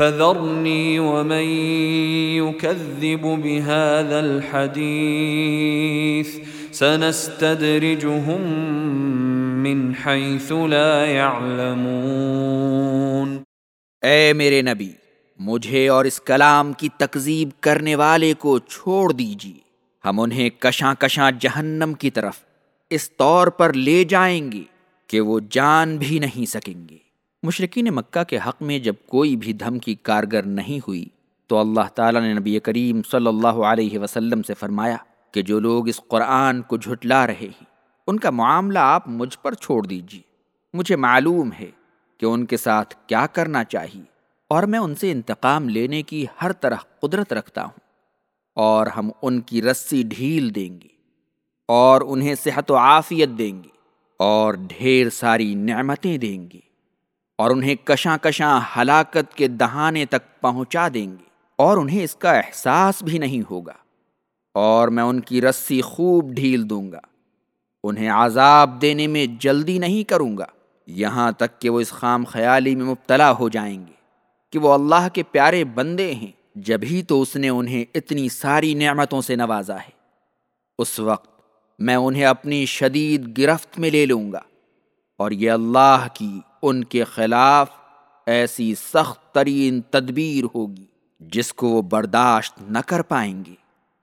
فذرني ومن يكذب بهذا الحديث سنستدرجهم من حيث لا يعلمون۔ اے میرے نبی، مجھے اور اس کلام کی تکذیب کرنے والے کو چھوڑ دیجیے۔ ہم انہیں کشاں کشاں جہنم کی طرف اس طور پر لے جائیں گے کہ وہ جان بھی نہیں سکیں گے۔ مشرقین مکہ کے حق میں جب کوئی بھی دھمکی کارگر نہیں ہوئی، تو اللہ تعالیٰ نے نبی کریم صلی اللہ علیہ وسلم سے فرمایا کہ جو لوگ اس قرآن کو جھٹلا رہے ہیں، ان کا معاملہ آپ مجھ پر چھوڑ دیجیے مجھے معلوم ہے کہ ان کے ساتھ کیا کرنا چاہیے اور میں ان سے انتقام لینے کی ہر طرح قدرت رکھتا ہوں اور ہم ان کی رسی ڈھیل دیں گے اور انہیں صحت و عافیت دیں گے اور ڈھیر ساری نعمتیں دیں گے۔ اور انہیں کشاں کشاں ہلاکت کے دہانے تک پہنچا دیں گے اور انہیں اس کا احساس بھی نہیں ہوگا اور میں ان کی رسی خوب ڈھیل دوں گا۔ انہیں عذاب دینے میں جلدی نہیں کروں گا۔ یہاں تک کہ وہ اس خام خیالی میں مبتلا ہو جائیں گے کہ وہ اللہ کے پیارے بندے ہیں۔ جبھی تو اس نے انہیں اتنی ساری نعمتوں سے نوازا ہے۔ اس وقت میں انہیں اپنی شدید گرفت میں لے لوں گا اور یہ اللہ کی ان کے خلاف ایسی سخت ترین تدبیر ہوگی جس کو وہ برداشت نہ کر پائیں گے۔